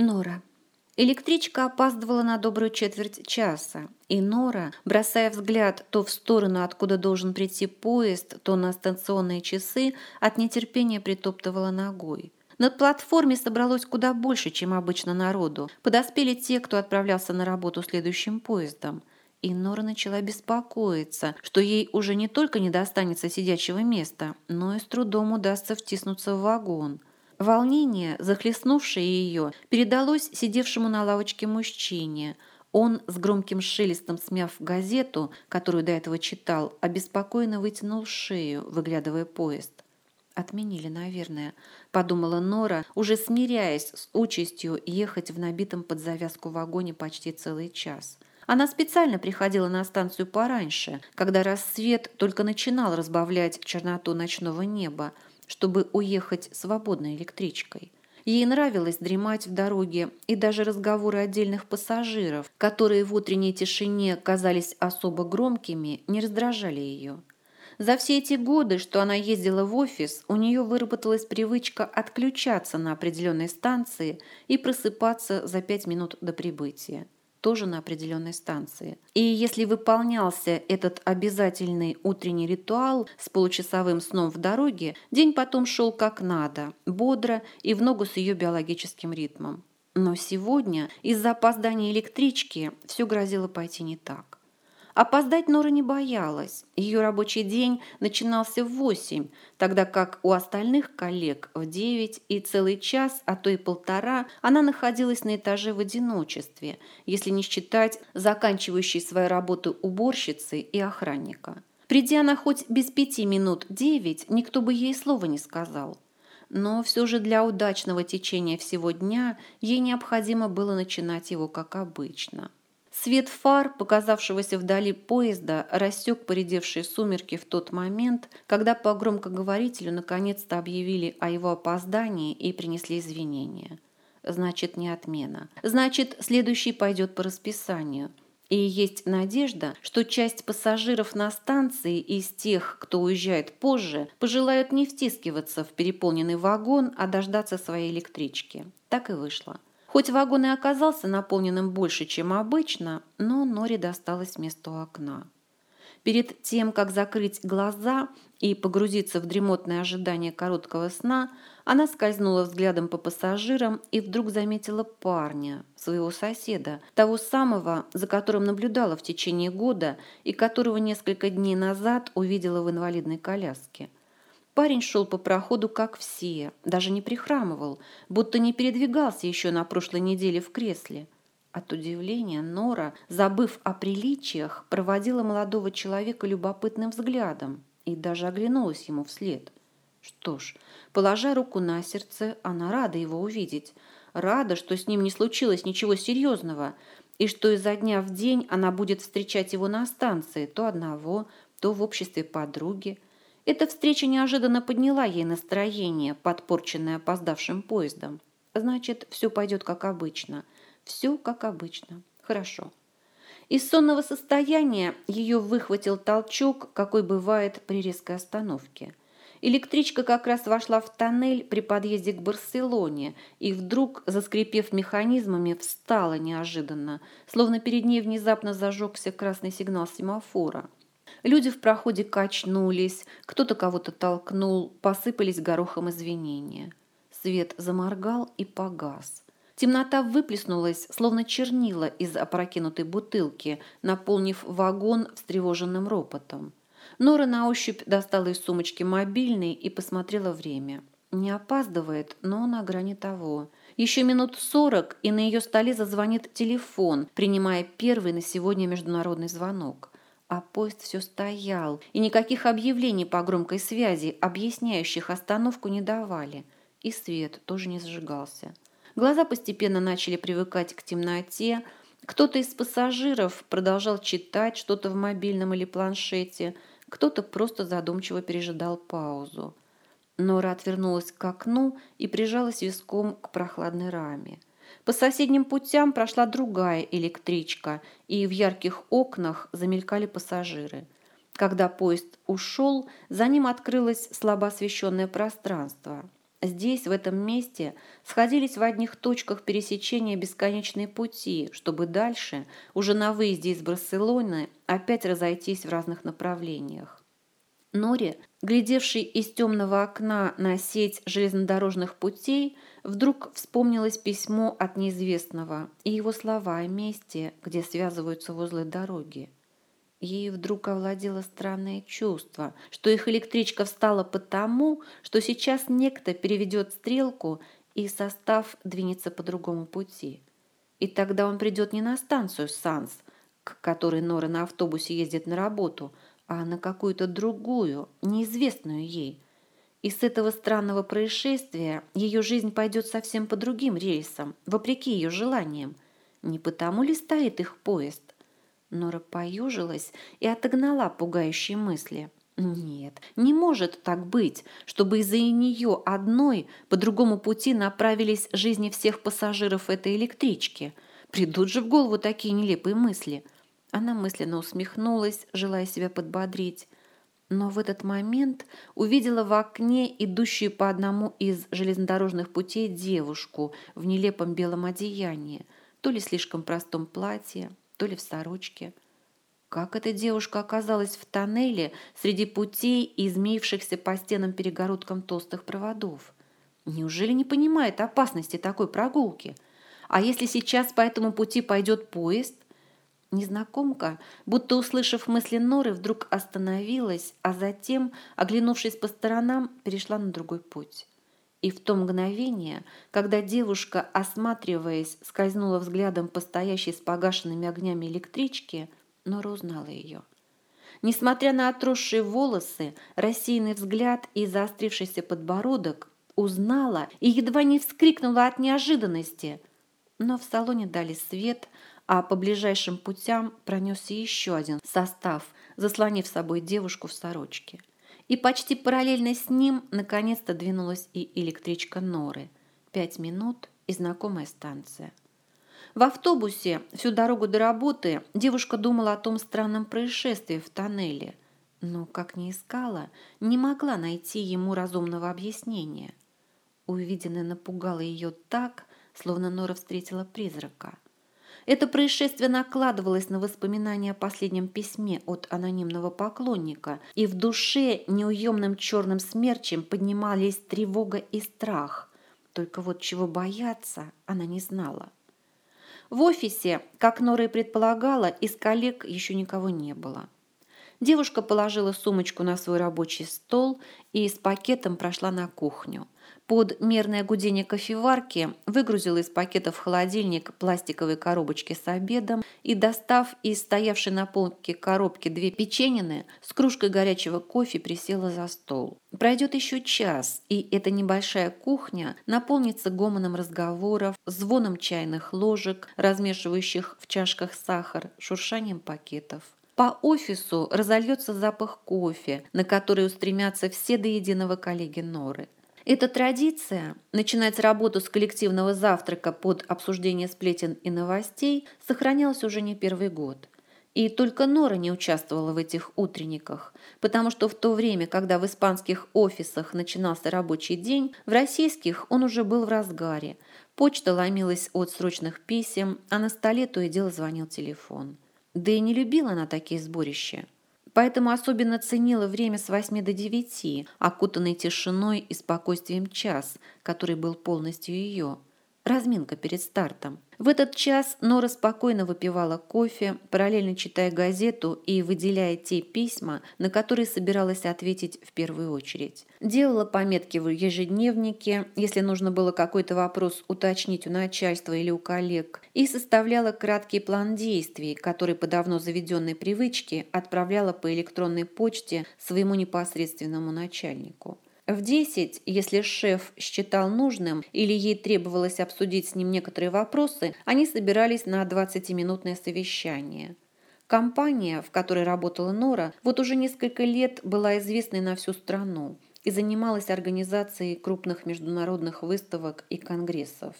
Нора. Электричка опаздывала на добрую четверть часа, и Нора, бросая взгляд то в сторону, откуда должен прийти поезд, то на станционные часы, от нетерпения притоптывала ногой. На платформе собралось куда больше, чем обычно народу. Подоспели те, кто отправлялся на работу следующим поездом. И Нора начала беспокоиться, что ей уже не только не достанется сидячего места, но и с трудом удастся втиснуться в вагон – Волнение, захлестнувшее ее, передалось сидевшему на лавочке мужчине. Он, с громким шелестом смяв газету, которую до этого читал, обеспокоенно вытянул шею, выглядывая поезд. «Отменили, наверное», – подумала Нора, уже смиряясь с участью ехать в набитом под завязку вагоне почти целый час. Она специально приходила на станцию пораньше, когда рассвет только начинал разбавлять черноту ночного неба, чтобы уехать свободной электричкой. Ей нравилось дремать в дороге, и даже разговоры отдельных пассажиров, которые в утренней тишине казались особо громкими, не раздражали ее. За все эти годы, что она ездила в офис, у нее выработалась привычка отключаться на определенной станции и просыпаться за пять минут до прибытия тоже на определенной станции. И если выполнялся этот обязательный утренний ритуал с получасовым сном в дороге, день потом шел как надо, бодро и в ногу с ее биологическим ритмом. Но сегодня из-за опоздания электрички все грозило пойти не так. Опоздать Нора не боялась. Ее рабочий день начинался в восемь, тогда как у остальных коллег в девять и целый час, а то и полтора, она находилась на этаже в одиночестве, если не считать заканчивающей свою работу уборщицы и охранника. Придя она хоть без пяти минут девять, никто бы ей слова не сказал. Но все же для удачного течения всего дня ей необходимо было начинать его как обычно – Свет фар, показавшегося вдали поезда, рассек поредевшие сумерки в тот момент, когда по громкоговорителю наконец-то объявили о его опоздании и принесли извинения. Значит, не отмена. Значит, следующий пойдет по расписанию. И есть надежда, что часть пассажиров на станции из тех, кто уезжает позже, пожелают не втискиваться в переполненный вагон, а дождаться своей электрички. Так и вышло. Хоть вагон и оказался наполненным больше, чем обычно, но Норе досталось место у окна. Перед тем, как закрыть глаза и погрузиться в дремотное ожидание короткого сна, она скользнула взглядом по пассажирам и вдруг заметила парня, своего соседа, того самого, за которым наблюдала в течение года и которого несколько дней назад увидела в инвалидной коляске – Парень шел по проходу, как все, даже не прихрамывал, будто не передвигался еще на прошлой неделе в кресле. От удивления Нора, забыв о приличиях, проводила молодого человека любопытным взглядом и даже оглянулась ему вслед. Что ж, положа руку на сердце, она рада его увидеть. Рада, что с ним не случилось ничего серьезного, и что изо дня в день она будет встречать его на станции, то одного, то в обществе подруги – эта встреча неожиданно подняла ей настроение, подпорченное опоздавшим поездом. Значит, все пойдет как обычно. Все как обычно. Хорошо. Из сонного состояния ее выхватил толчок, какой бывает при резкой остановке. Электричка как раз вошла в тоннель при подъезде к Барселоне и вдруг, заскрипев механизмами, встала неожиданно, словно перед ней внезапно зажегся красный сигнал семафора. Люди в проходе качнулись, кто-то кого-то толкнул, посыпались горохом извинения. Свет заморгал и погас. Темнота выплеснулась, словно чернила из опрокинутой бутылки, наполнив вагон встревоженным ропотом. Нора на ощупь достала из сумочки мобильный и посмотрела время. Не опаздывает, но на грани того. Еще минут сорок, и на ее столе зазвонит телефон, принимая первый на сегодня международный звонок. А поезд все стоял, и никаких объявлений по громкой связи, объясняющих остановку, не давали. И свет тоже не зажигался. Глаза постепенно начали привыкать к темноте. Кто-то из пассажиров продолжал читать что-то в мобильном или планшете, кто-то просто задумчиво пережидал паузу. Нора отвернулась к окну и прижалась виском к прохладной раме. По соседним путям прошла другая электричка, и в ярких окнах замелькали пассажиры. Когда поезд ушел, за ним открылось слабо освещенное пространство. Здесь, в этом месте, сходились в одних точках пересечения бесконечные пути, чтобы дальше, уже на выезде из Барселоны, опять разойтись в разных направлениях. Норе, глядевший из темного окна на сеть железнодорожных путей, вдруг вспомнилось письмо от неизвестного и его слова о месте, где связываются возле дороги. Ей вдруг овладело странное чувство, что их электричка встала потому, что сейчас некто переведет стрелку и состав двинется по другому пути. И тогда он придет не на станцию Санс, к которой Нора на автобусе ездит на работу, а на какую-то другую, неизвестную ей. И с этого странного происшествия ее жизнь пойдет совсем по другим рельсам, вопреки ее желаниям. Не потому ли стоит их поезд? Нора поюжилась и отогнала пугающие мысли. Нет, не может так быть, чтобы из-за нее одной по другому пути направились жизни всех пассажиров этой электрички. Придут же в голову такие нелепые мысли. Она мысленно усмехнулась, желая себя подбодрить. Но в этот момент увидела в окне идущую по одному из железнодорожных путей девушку в нелепом белом одеянии, то ли слишком простом платье, то ли в сорочке. Как эта девушка оказалась в тоннеле среди путей и измеившихся по стенам перегородкам толстых проводов? Неужели не понимает опасности такой прогулки? А если сейчас по этому пути пойдет поезд? Незнакомка, будто услышав мысли Норы, вдруг остановилась, а затем, оглянувшись по сторонам, перешла на другой путь. И в то мгновение, когда девушка, осматриваясь, скользнула взглядом по стоящей с погашенными огнями электрички, Нора узнала ее. Несмотря на отросшие волосы, рассеянный взгляд и заострившийся подбородок, узнала и едва не вскрикнула от неожиданности. Но в салоне дали свет, а по ближайшим путям пронесся еще один состав, заслонив собой девушку в сорочке и почти параллельно с ним наконец-то двинулась и электричка Норы. Пять минут и знакомая станция. В автобусе всю дорогу до работы девушка думала о том странном происшествии в тоннеле, но, как ни искала, не могла найти ему разумного объяснения. Увиденное напугало ее так, словно Нора встретила призрака – это происшествие накладывалось на воспоминания о последнем письме от анонимного поклонника, и в душе неуемным черным смерчем поднимались тревога и страх. Только вот чего бояться она не знала. В офисе, как Нора и предполагала, из коллег еще никого не было. Девушка положила сумочку на свой рабочий стол и с пакетом прошла на кухню. Под мерное гудение кофеварки выгрузила из пакета в холодильник пластиковые коробочки с обедом и, достав из стоявшей на полке коробки две печенины, с кружкой горячего кофе присела за стол. Пройдет еще час, и эта небольшая кухня наполнится гомоном разговоров, звоном чайных ложек, размешивающих в чашках сахар, шуршанием пакетов. По офису разольется запах кофе, на который устремятся все до единого коллеги Норы. Эта традиция начинать работу с коллективного завтрака под обсуждение сплетен и новостей сохранялась уже не первый год. И только Нора не участвовала в этих утренниках, потому что в то время, когда в испанских офисах начинался рабочий день, в российских он уже был в разгаре. Почта ломилась от срочных писем, а на столе то и дело звонил телефон. Да и не любила она такие сборища поэтому особенно ценила время с 8 до 9, окутанный тишиной и спокойствием час, который был полностью ее. Разминка перед стартом. В этот час Нора спокойно выпивала кофе, параллельно читая газету и выделяя те письма, на которые собиралась ответить в первую очередь. Делала пометки в ежедневнике, если нужно было какой-то вопрос уточнить у начальства или у коллег, и составляла краткий план действий, который по давно заведенной привычке отправляла по электронной почте своему непосредственному начальнику. В десять, если шеф считал нужным или ей требовалось обсудить с ним некоторые вопросы, они собирались на 20-минутное совещание. Компания, в которой работала Нора, вот уже несколько лет была известной на всю страну и занималась организацией крупных международных выставок и конгрессов.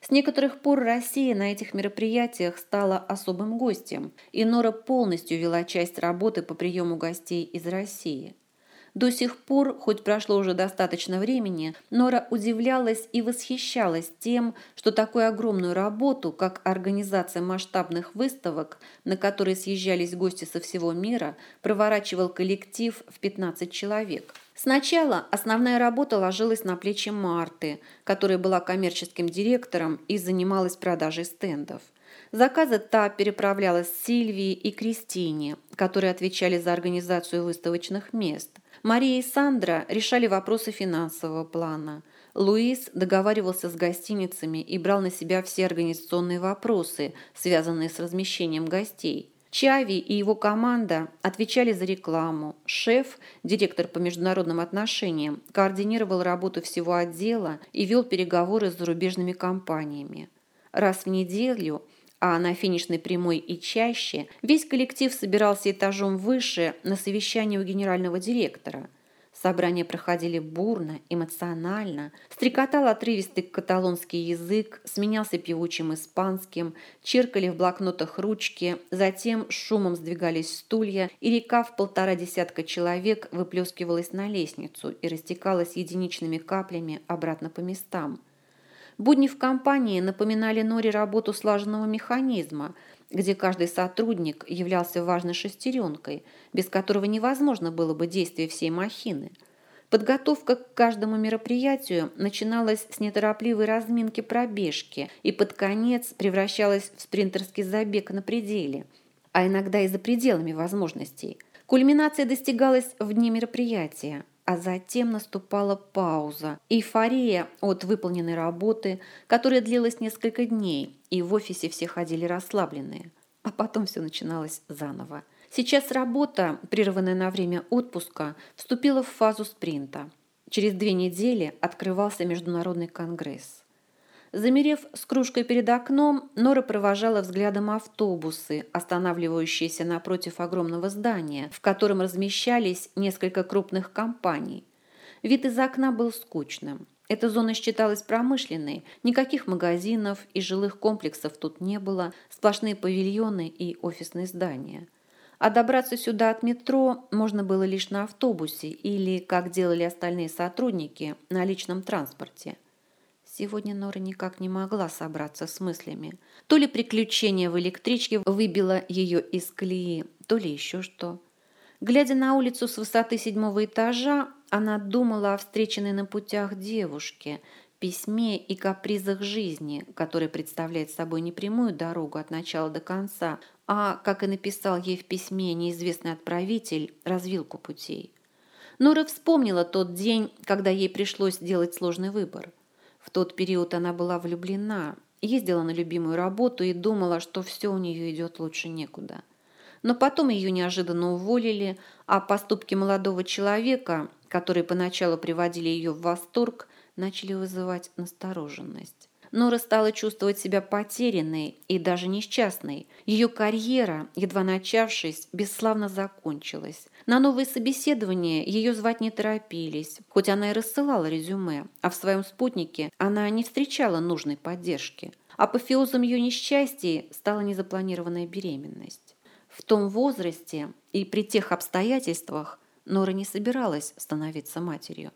С некоторых пор Россия на этих мероприятиях стала особым гостем, и Нора полностью вела часть работы по приему гостей из России – До сих пор, хоть прошло уже достаточно времени, Нора удивлялась и восхищалась тем, что такую огромную работу, как организация масштабных выставок, на которые съезжались гости со всего мира, проворачивал коллектив в 15 человек. Сначала основная работа ложилась на плечи Марты, которая была коммерческим директором и занималась продажей стендов. Заказы та переправлялась Сильвии и Кристине, которые отвечали за организацию выставочных мест. Мария и Сандра решали вопросы финансового плана. Луис договаривался с гостиницами и брал на себя все организационные вопросы, связанные с размещением гостей. Чави и его команда отвечали за рекламу. Шеф, директор по международным отношениям, координировал работу всего отдела и вел переговоры с зарубежными компаниями. Раз в неделю а на финишной прямой и чаще, весь коллектив собирался этажом выше на совещании у генерального директора. Собрания проходили бурно, эмоционально, стрекотал отрывистый каталонский язык, сменялся певучим испанским, чиркали в блокнотах ручки, затем шумом сдвигались стулья, и река в полтора десятка человек выплескивалась на лестницу и растекалась единичными каплями обратно по местам – Будни в компании напоминали Норе работу слаженного механизма, где каждый сотрудник являлся важной шестеренкой, без которого невозможно было бы действие всей махины. Подготовка к каждому мероприятию начиналась с неторопливой разминки пробежки и под конец превращалась в спринтерский забег на пределе, а иногда и за пределами возможностей. Кульминация достигалась в дни мероприятия – а затем наступала пауза, эйфория от выполненной работы, которая длилась несколько дней, и в офисе все ходили расслабленные. А потом все начиналось заново. Сейчас работа, прерванная на время отпуска, вступила в фазу спринта. Через две недели открывался международный конгресс. Замерев с кружкой перед окном, Нора провожала взглядом автобусы, останавливающиеся напротив огромного здания, в котором размещались несколько крупных компаний. Вид из окна был скучным. Эта зона считалась промышленной, никаких магазинов и жилых комплексов тут не было, сплошные павильоны и офисные здания. А добраться сюда от метро можно было лишь на автобусе или, как делали остальные сотрудники, на личном транспорте. Сегодня Нора никак не могла собраться с мыслями. То ли приключение в электричке выбило ее из колеи, то ли еще что. Глядя на улицу с высоты седьмого этажа, она думала о встреченной на путях девушке, письме и капризах жизни, который представляет собой не прямую дорогу от начала до конца, а, как и написал ей в письме неизвестный отправитель, развилку путей. Нора вспомнила тот день, когда ей пришлось делать сложный выбор – в тот период она была влюблена, ездила на любимую работу и думала, что все у нее идет лучше некуда. Но потом ее неожиданно уволили, а поступки молодого человека, которые поначалу приводили ее в восторг, начали вызывать настороженность. Нора стала чувствовать себя потерянной и даже несчастной. Ее карьера, едва начавшись, бесславно закончилась. На новые собеседования ее звать не торопились, хоть она и рассылала резюме, а в своем спутнике она не встречала нужной поддержки. Апофеозом ее несчастья стала незапланированная беременность. В том возрасте и при тех обстоятельствах Нора не собиралась становиться матерью.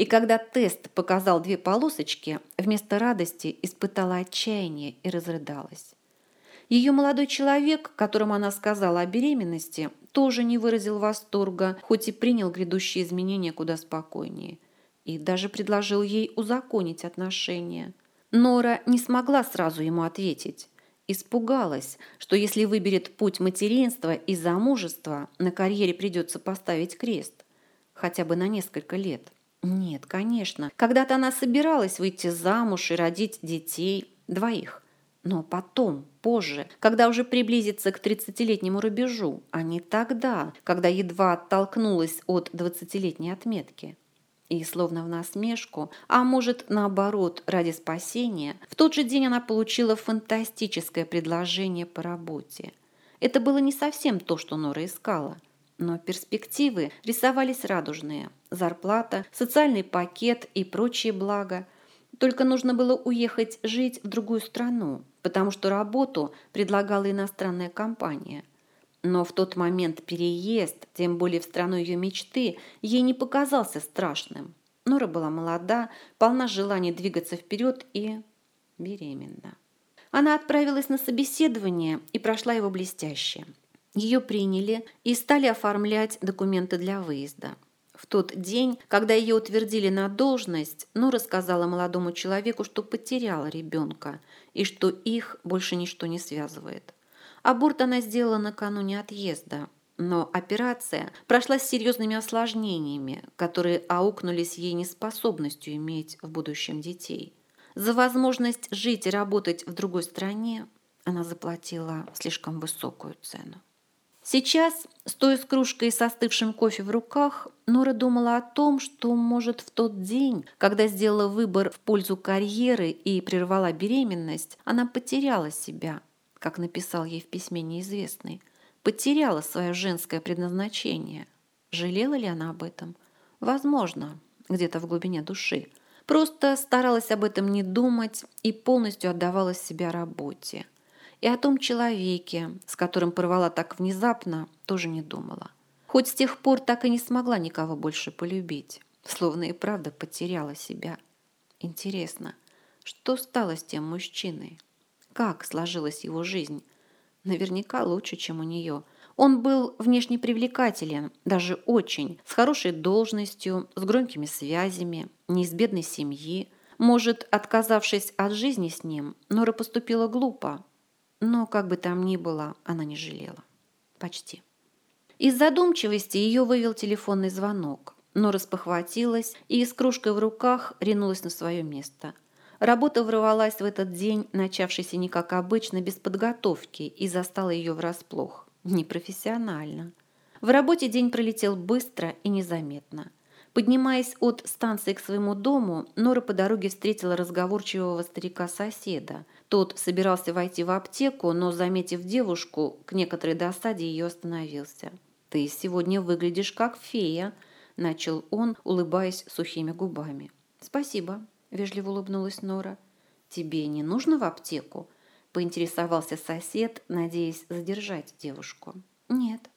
И когда тест показал две полосочки, вместо радости испытала отчаяние и разрыдалась. Ее молодой человек, которому она сказала о беременности, тоже не выразил восторга, хоть и принял грядущие изменения куда спокойнее. И даже предложил ей узаконить отношения. Нора не смогла сразу ему ответить. Испугалась, что если выберет путь материнства и замужества, на карьере придется поставить крест. Хотя бы на несколько лет. Нет, конечно. Когда-то она собиралась выйти замуж и родить детей, двоих. Но потом, позже, когда уже приблизится к тридцатилетнему рубежу, а не тогда, когда едва оттолкнулась от двадцатилетней отметки. И словно в насмешку, а может, наоборот, ради спасения, в тот же день она получила фантастическое предложение по работе. Это было не совсем то, что Нора искала – но перспективы рисовались радужные. Зарплата, социальный пакет и прочие блага. Только нужно было уехать жить в другую страну, потому что работу предлагала иностранная компания. Но в тот момент переезд, тем более в страну ее мечты, ей не показался страшным. Нора была молода, полна желания двигаться вперед и беременна. Она отправилась на собеседование и прошла его блестяще. Ее приняли и стали оформлять документы для выезда. В тот день, когда ее утвердили на должность, Нора сказала молодому человеку, что потеряла ребенка и что их больше ничто не связывает. Аборт она сделала накануне отъезда, но операция прошла с серьезными осложнениями, которые аукнулись ей неспособностью иметь в будущем детей. За возможность жить и работать в другой стране она заплатила слишком высокую цену. Сейчас, стоя с кружкой и остывшим кофе в руках, Нора думала о том, что, может, в тот день, когда сделала выбор в пользу карьеры и прервала беременность, она потеряла себя, как написал ей в письме неизвестный, потеряла свое женское предназначение. Жалела ли она об этом? Возможно, где-то в глубине души. Просто старалась об этом не думать и полностью отдавала себя работе. И о том человеке, с которым порвала так внезапно, тоже не думала. Хоть с тех пор так и не смогла никого больше полюбить, словно и правда потеряла себя. Интересно, что стало с тем мужчиной? Как сложилась его жизнь? Наверняка лучше, чем у нее. Он был внешне привлекателен, даже очень, с хорошей должностью, с громкими связями, не из бедной семьи. Может, отказавшись от жизни с ним, Нора поступила глупо. Но, как бы там ни было, она не жалела. Почти. Из задумчивости ее вывел телефонный звонок. Нора спохватилась и с кружкой в руках ринулась на свое место – Работа врывалась в этот день, начавшийся не как обычно, без подготовки, и застала ее врасплох. Непрофессионально. В работе день пролетел быстро и незаметно. Поднимаясь от станции к своему дому, Нора по дороге встретила разговорчивого старика-соседа. Тот собирался войти в аптеку, но, заметив девушку, к некоторой досаде ее остановился. «Ты сегодня выглядишь как фея», – начал он, улыбаясь сухими губами. «Спасибо», – вежливо улыбнулась Нора. «Тебе не нужно в аптеку?» – поинтересовался сосед, надеясь задержать девушку. «Нет».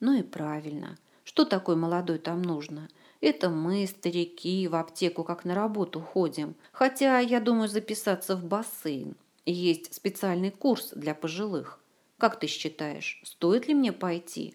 «Ну и правильно. Что такой молодой там нужно? Это мы, старики, в аптеку как на работу ходим. Хотя я думаю записаться в бассейн. Есть специальный курс для пожилых. Как ты считаешь, стоит ли мне пойти?»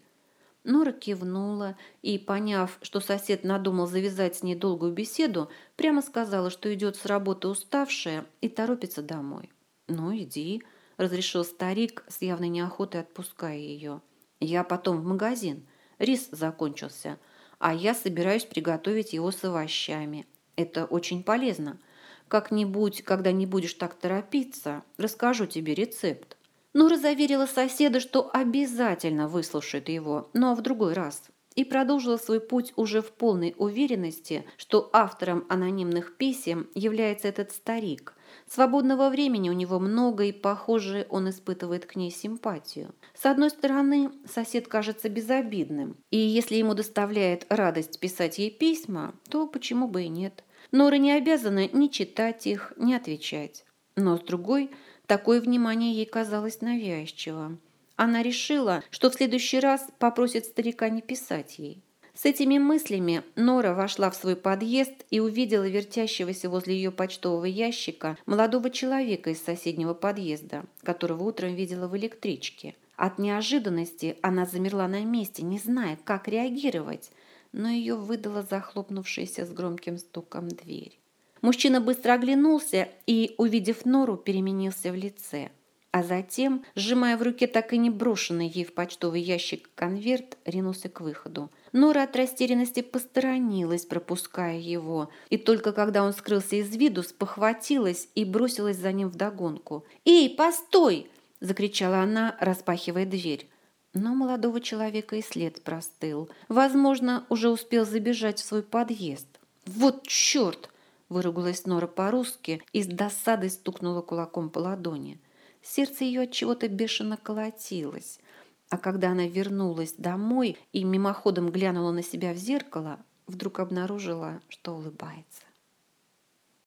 Нора кивнула и, поняв, что сосед надумал завязать с ней долгую беседу, прямо сказала, что идет с работы уставшая и торопится домой. «Ну, иди», – разрешил старик с явной неохотой отпуская ее. «Я потом в магазин. Рис закончился, а я собираюсь приготовить его с овощами. Это очень полезно. Как-нибудь, когда не будешь так торопиться, расскажу тебе рецепт». Нора заверила соседа, что обязательно выслушает его, но в другой раз. И продолжила свой путь уже в полной уверенности, что автором анонимных писем является этот старик. Свободного времени у него много, и, похоже, он испытывает к ней симпатию. С одной стороны, сосед кажется безобидным, и если ему доставляет радость писать ей письма, то почему бы и нет. Нора не обязана ни читать их, ни отвечать. Но с другой – Такое внимание ей казалось навязчивым. Она решила, что в следующий раз попросит старика не писать ей. С этими мыслями Нора вошла в свой подъезд и увидела вертящегося возле ее почтового ящика молодого человека из соседнего подъезда, которого утром видела в электричке. От неожиданности она замерла на месте, не зная, как реагировать, но ее выдала захлопнувшаяся с громким стуком дверь. Мужчина быстро оглянулся и, увидев Нору, переменился в лице. А затем, сжимая в руке так и не брошенный ей в почтовый ящик конверт, ринулся к выходу. Нора от растерянности посторонилась, пропуская его, и только когда он скрылся из виду, спохватилась и бросилась за ним вдогонку. «Эй, постой!» – закричала она, распахивая дверь. Но молодого человека и след простыл. Возможно, уже успел забежать в свой подъезд. «Вот черт!» Выругалась Нора по-русски и с досадой стукнула кулаком по ладони. Сердце ее от чего-то бешено колотилось. А когда она вернулась домой и мимоходом глянула на себя в зеркало, вдруг обнаружила, что улыбается.